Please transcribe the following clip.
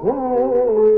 Oh,